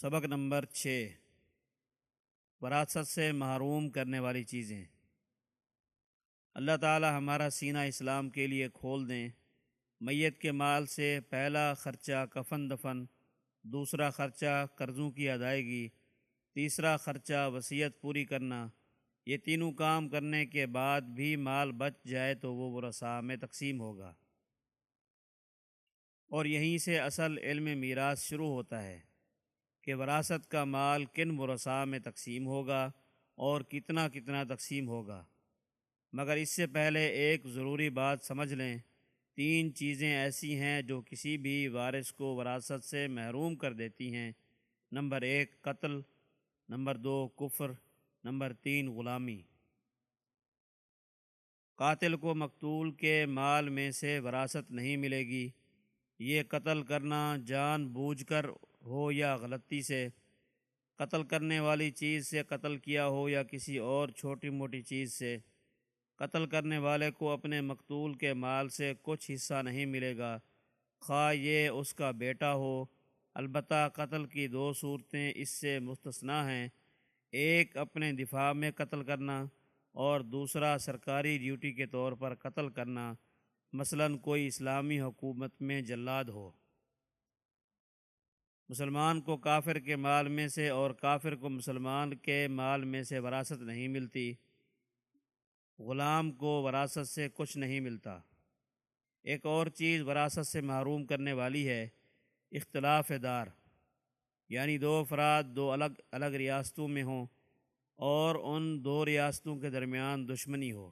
سبق نمبر چھ۔ وراثت سے محروم کرنے والی چیزیں۔ اللہ تعالی ہمارا سینہ اسلام کے لیے کھول دیں۔ میت کے مال سے پہلا خرچہ کفن دفن، دوسرا خرچہ قرضوں کی ادائیگی، تیسرا خرچہ وصیت پوری کرنا۔ یہ تینوں کام کرنے کے بعد بھی مال بچ جائے تو وہ ورثاء میں تقسیم ہوگا۔ اور یہیں سے اصل علم میراث شروع ہوتا ہے۔ کہ وراثت کا مال کن ورثاء میں تقسیم ہوگا اور کتنا کتنا تقسیم ہوگا۔ مگر اس سے پہلے ایک ضروری بات سمجھ لیں، تین چیزیں ایسی ہیں جو کسی بھی وارث کو وراثت سے محروم کر دیتی ہیں۔ نمبر ایک، قتل۔ نمبر دو، کفر۔ نمبر تین، غلامی۔ قاتل کو مقتول کے مال میں سے وراثت نہیں ملے گی۔ یہ قتل کرنا جان بوجھ کر ہو یا غلطی سے قتل کرنے والی چیز سے قتل کیا ہو یا کسی اور چھوٹی موٹی چیز سے قتل کرنے والے کو اپنے مقتول کے مال سے کچھ حصہ نہیں ملے گا۔ خواہ یہ اس کا بیٹا ہو، البتہ قتل کی دو صورتیں اس سے مستثنا ہیں۔ ایک، اپنے دفاع میں قتل کرنا، اور دوسرا، سرکاری ڈیوٹی کے طور پر قتل کرنا۔ مثلا کوئی اسلامی حکومت میں جلاد ہو۔ مسلمان کو کافر کے مال میں سے اور کافر کو مسلمان کے مال میں سے وراثت نہیں ملتی۔ غلام کو وراثت سے کچھ نہیں ملتا۔ ایک اور چیز وراثت سے محروم کرنے والی ہے، اختلاف دار۔ یعنی دو افراد دو الگ الگ ریاستوں میں ہوں اور ان دو ریاستوں کے درمیان دشمنی ہو۔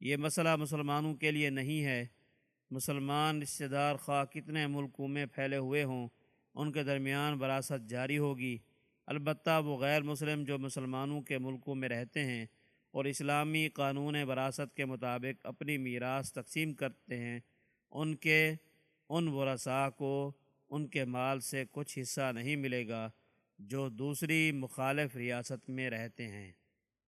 یہ مسئلہ مسلمانوں کے لیے نہیں ہے۔ مسلمان رشتہ دار خواہ کتنے ملکوں میں پھیلے ہوئے ہوں ان کے درمیان وراثت جاری ہوگی۔ البتہ وہ غیر مسلم جو مسلمانوں کے ملکوں میں رہتے ہیں اور اسلامی قانون وراثت کے مطابق اپنی میراث تقسیم کرتے ہیں، ان کے، ان ورثاء کو ان کے مال سے کچھ حصہ نہیں ملے گا جو دوسری مخالف ریاست میں رہتے ہیں۔